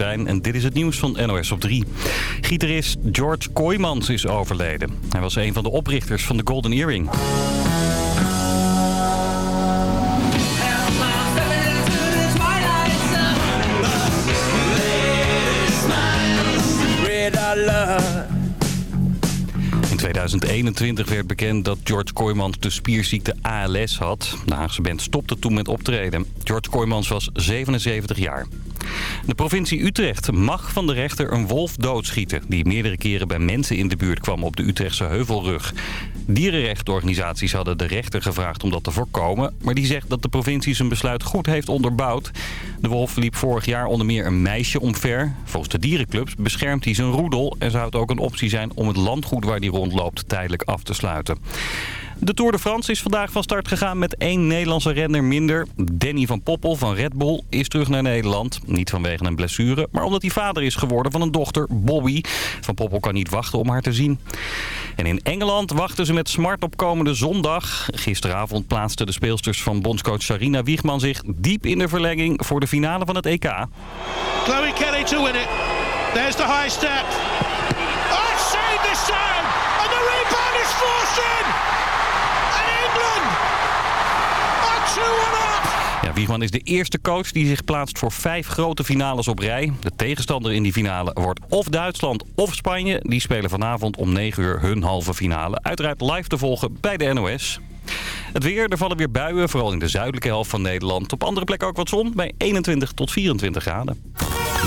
En dit is het nieuws van NOS op 3. Gitarist George Kooijmans is overleden. Hij was een van de oprichters van de Golden Earring. In 2021 werd bekend dat George Kooijmans de spierziekte ALS had. De Haagse band stopte toen met optreden. George Kooijmans was 77 jaar. De provincie Utrecht mag van de rechter een wolf doodschieten... die meerdere keren bij mensen in de buurt kwam op de Utrechtse Heuvelrug. Dierenrechtenorganisaties hadden de rechter gevraagd om dat te voorkomen... maar die zegt dat de provincie zijn besluit goed heeft onderbouwd. De wolf liep vorig jaar onder meer een meisje omver. Volgens de dierenclubs beschermt hij zijn roedel... en zou het ook een optie zijn om het landgoed waar hij rondloopt tijdelijk af te sluiten. De Tour de France is vandaag van start gegaan met één Nederlandse renner minder. Danny van Poppel van Red Bull is terug naar Nederland. Niet vanwege een blessure, maar omdat hij vader is geworden van een dochter, Bobby. Van Poppel kan niet wachten om haar te zien. En in Engeland wachten ze met smart op komende zondag. Gisteravond plaatsten de speelsters van bondscoach Sarina Wiegman zich diep in de verlenging voor de finale van het EK. Chloe Kelly to win it. There's the high step. Oh, saved this time! And the rebound is forced! And England are 2-1 up! Ja, Wiegman is de eerste coach die zich plaatst voor vijf grote finales op rij. De tegenstander in die finale wordt of Duitsland of Spanje. Die spelen vanavond om 9 uur hun halve finale. Uiteraard live te volgen bij de NOS. Het weer, er vallen weer buien, vooral in de zuidelijke helft van Nederland. Op andere plekken ook wat zon, bij 21 tot 24 graden.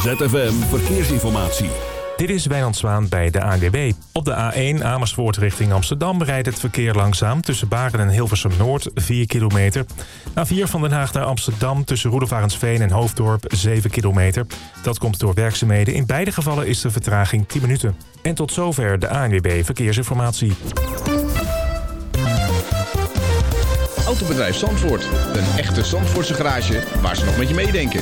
ZFM Verkeersinformatie. Dit is Wijnand Zwaan bij de ANWB. Op de A1 Amersfoort richting Amsterdam rijdt het verkeer langzaam... tussen Baren en Hilversum Noord, 4 kilometer. A4 van Den Haag naar Amsterdam tussen Roelofarensveen en Hoofddorp, 7 kilometer. Dat komt door werkzaamheden. In beide gevallen is de vertraging 10 minuten. En tot zover de ANWB Verkeersinformatie. Autobedrijf Zandvoort. Een echte Zandvoortse garage waar ze nog met je meedenken.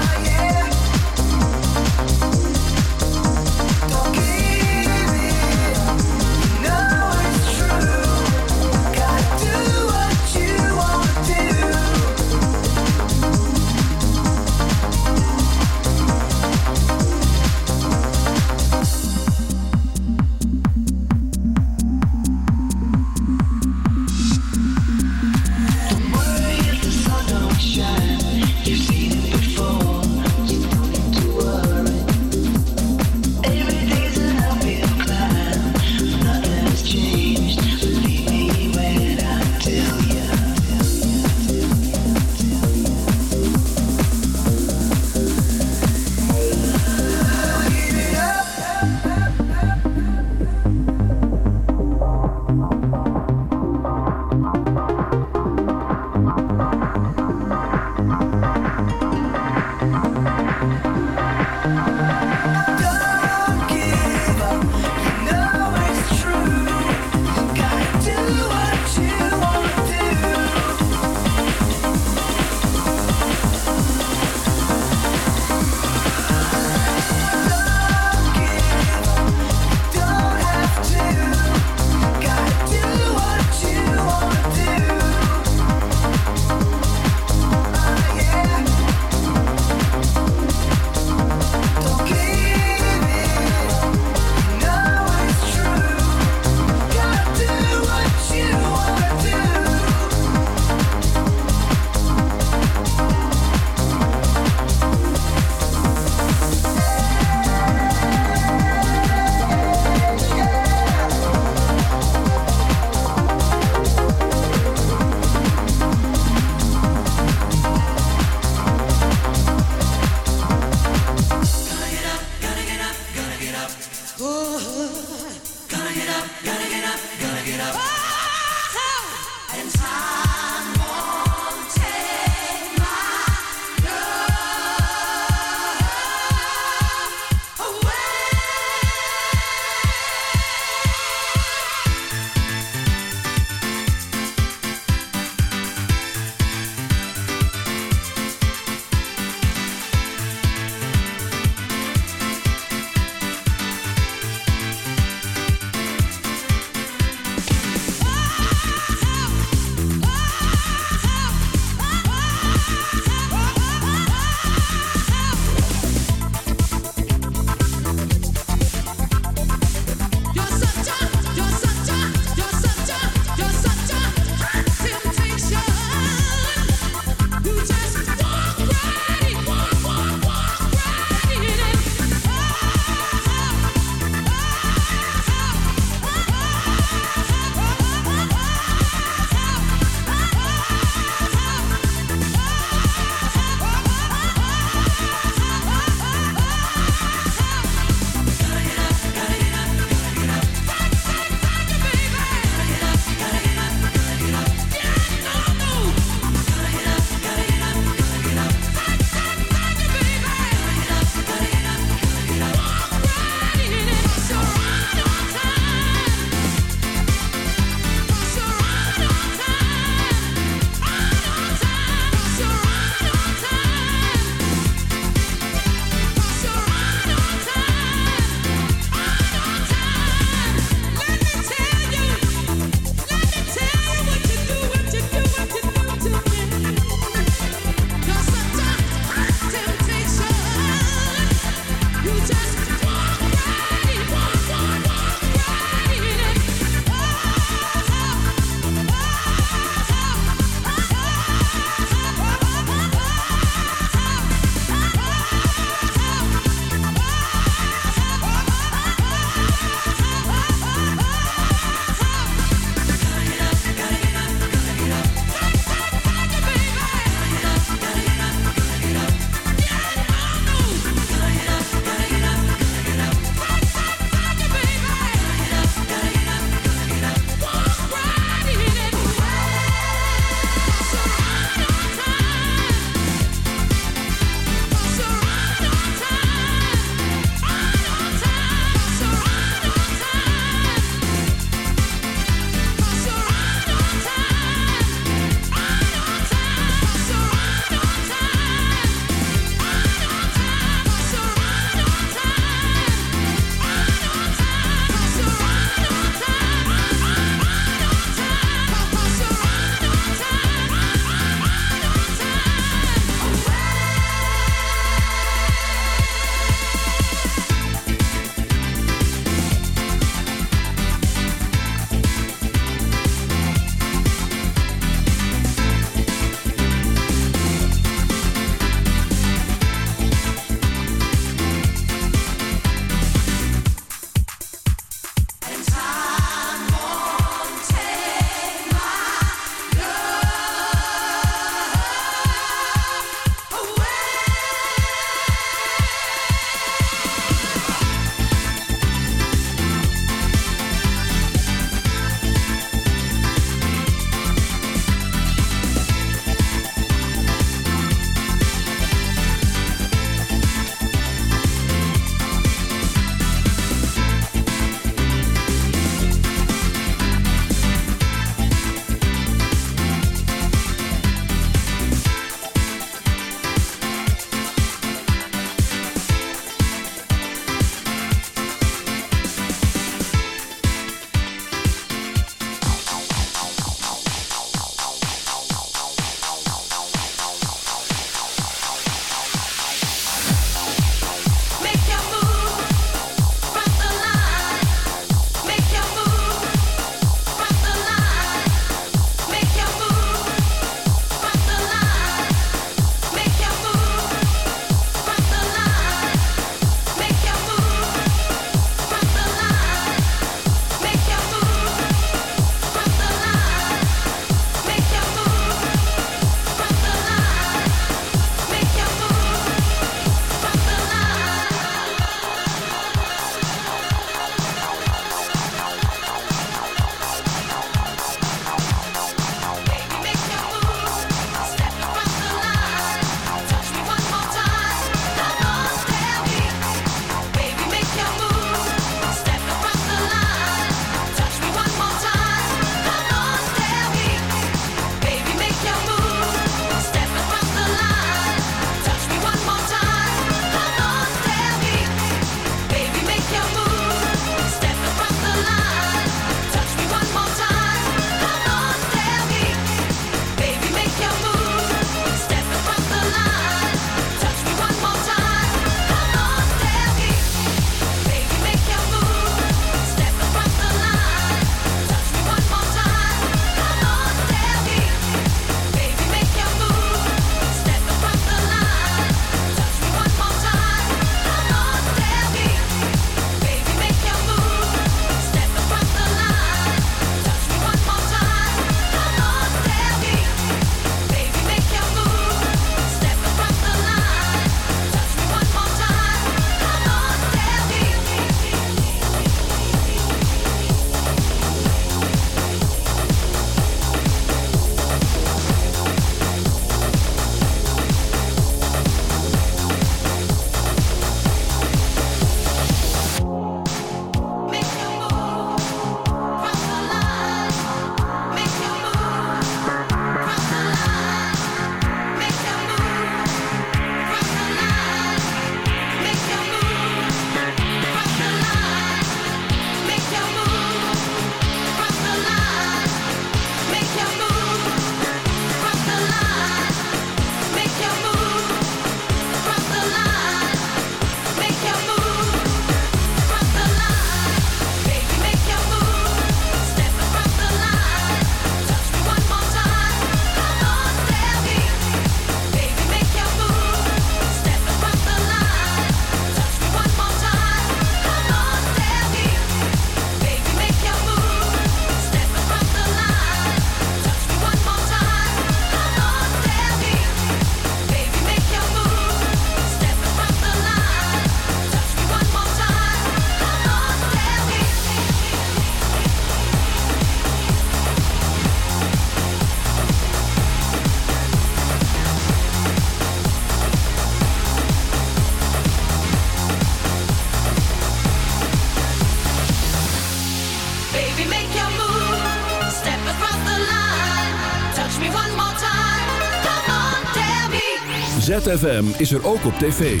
ZFM is er ook op tv.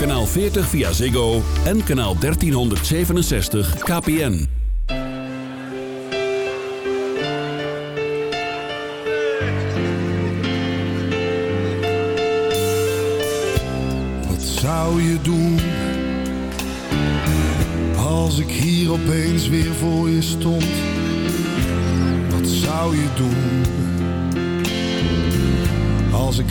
Kanaal 40 via Ziggo en kanaal 1367 KPN. Wat zou je doen als ik hier opeens weer voor je stond? Wat zou je doen als ik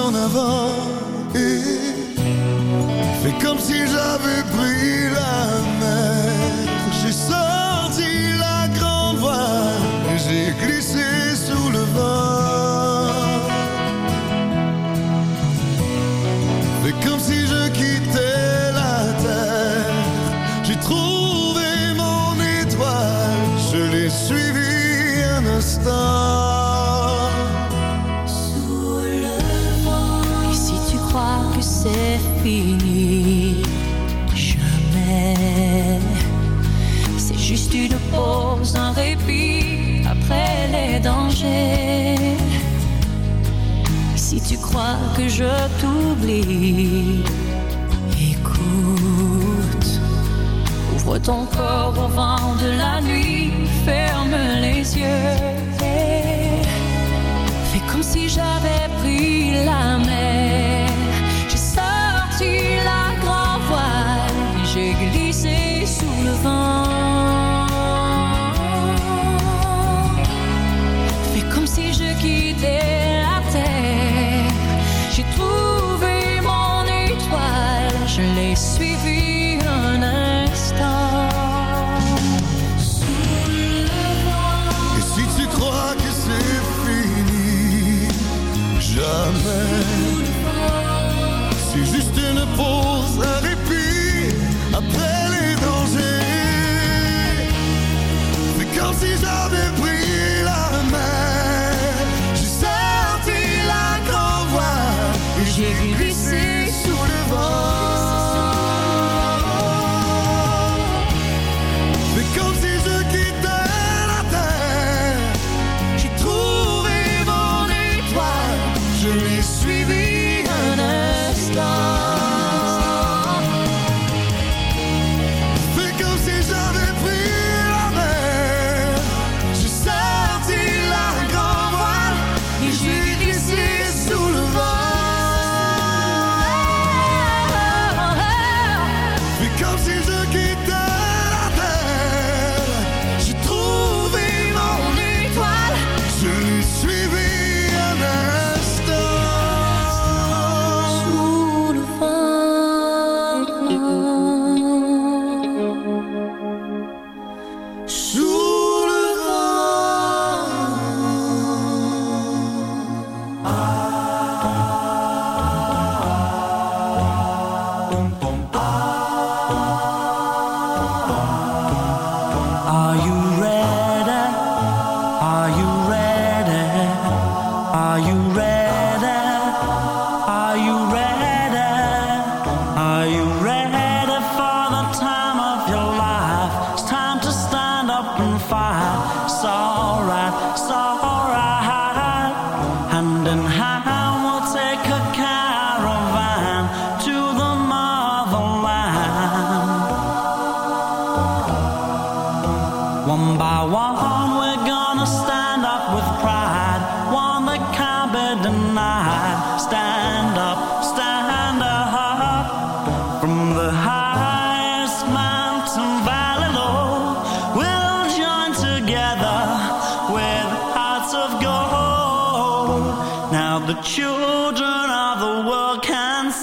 en avant. Et comme si j'avais pris la que je t'oublie. Écoute, ouvre ton corps au vent de la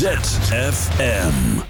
ZFM.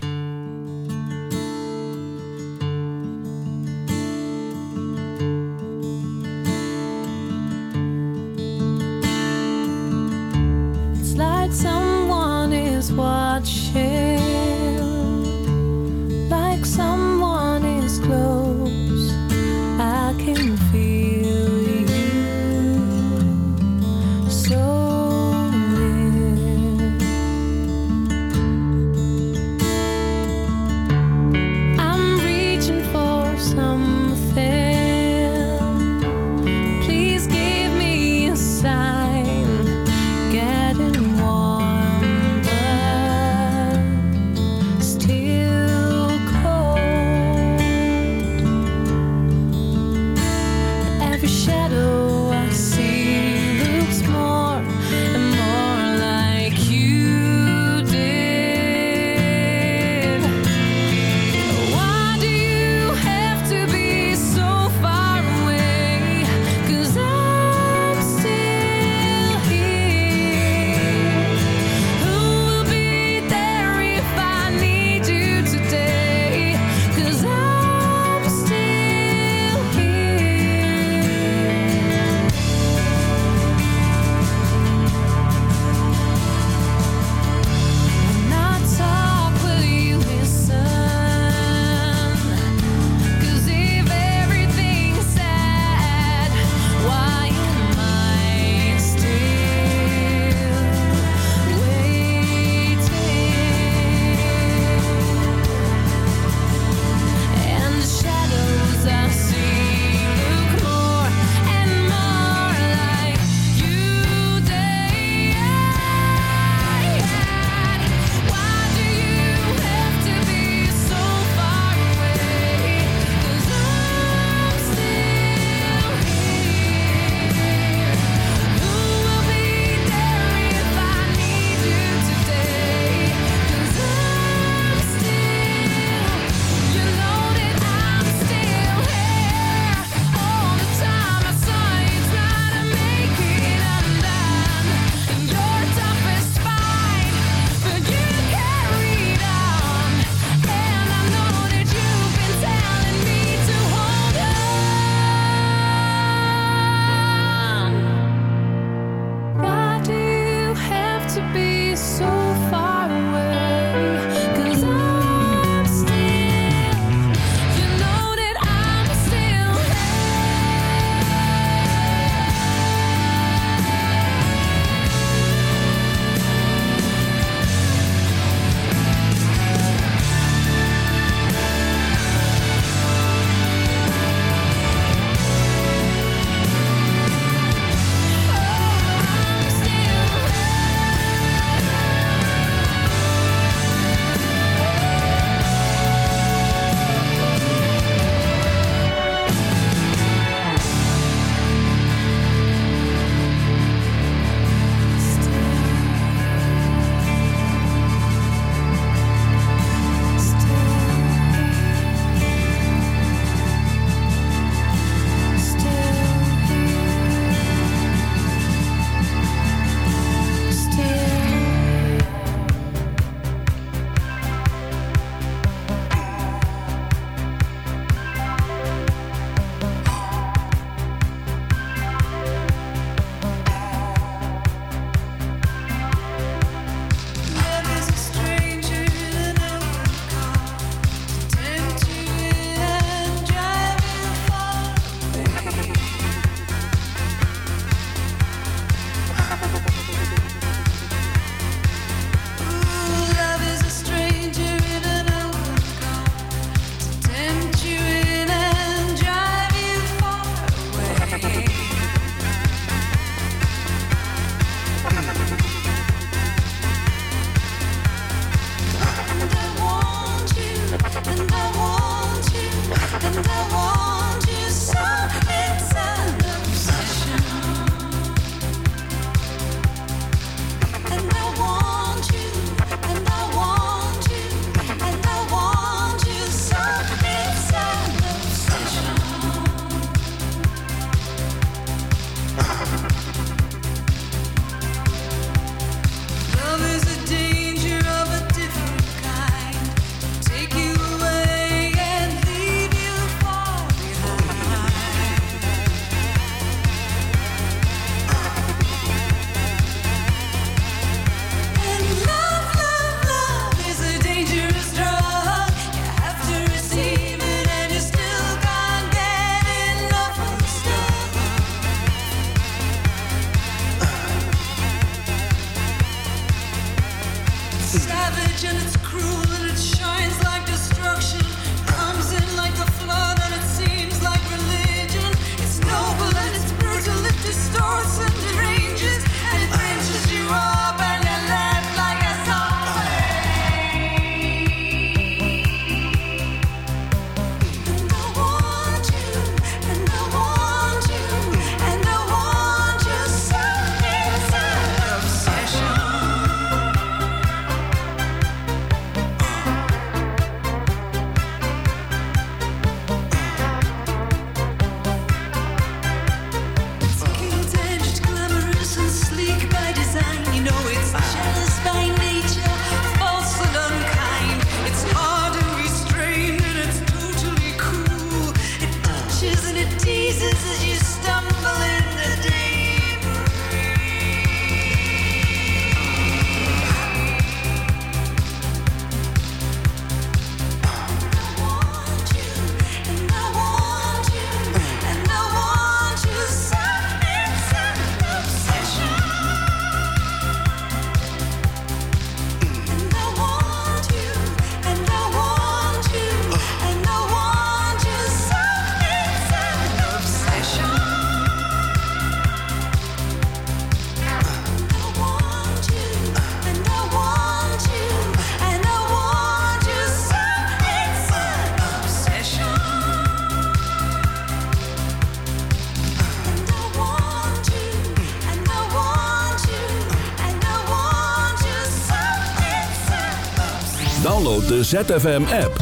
de ZFM-app.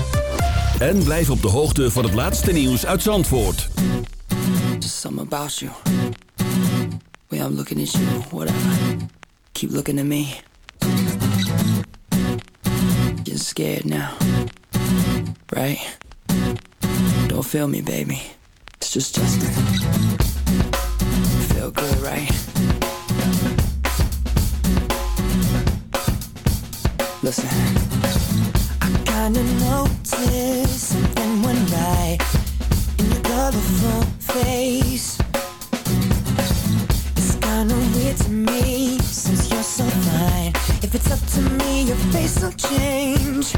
En blijf op de hoogte van het laatste nieuws uit Zandvoort. Just something about you. Way I'm looking at you, whatever. Keep looking at me. You're scared now. Right? Don't feel me, baby. It's just Justin. Feel good, right? Listen. Kinda notice something one night in your colorful face. It's kinda weird to me since you're so fine. If it's up to me, your face will change.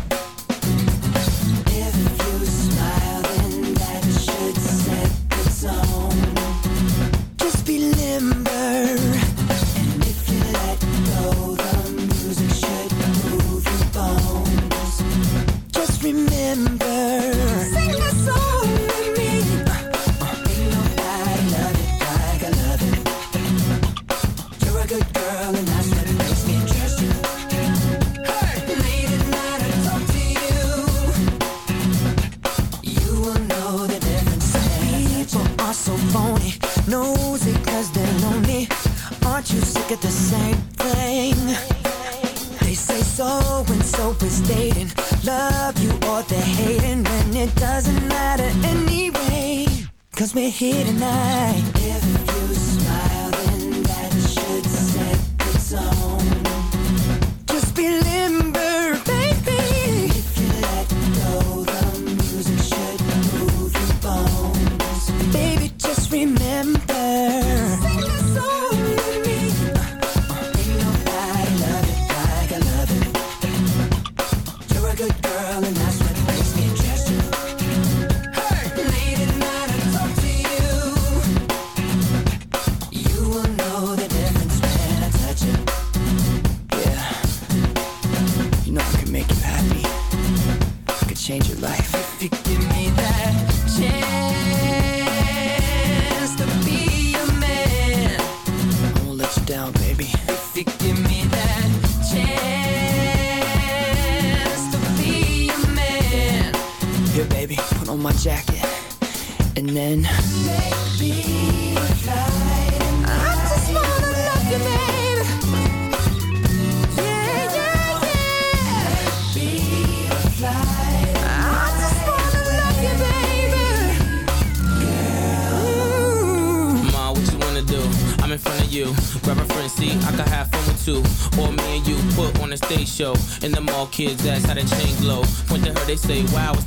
me here tonight.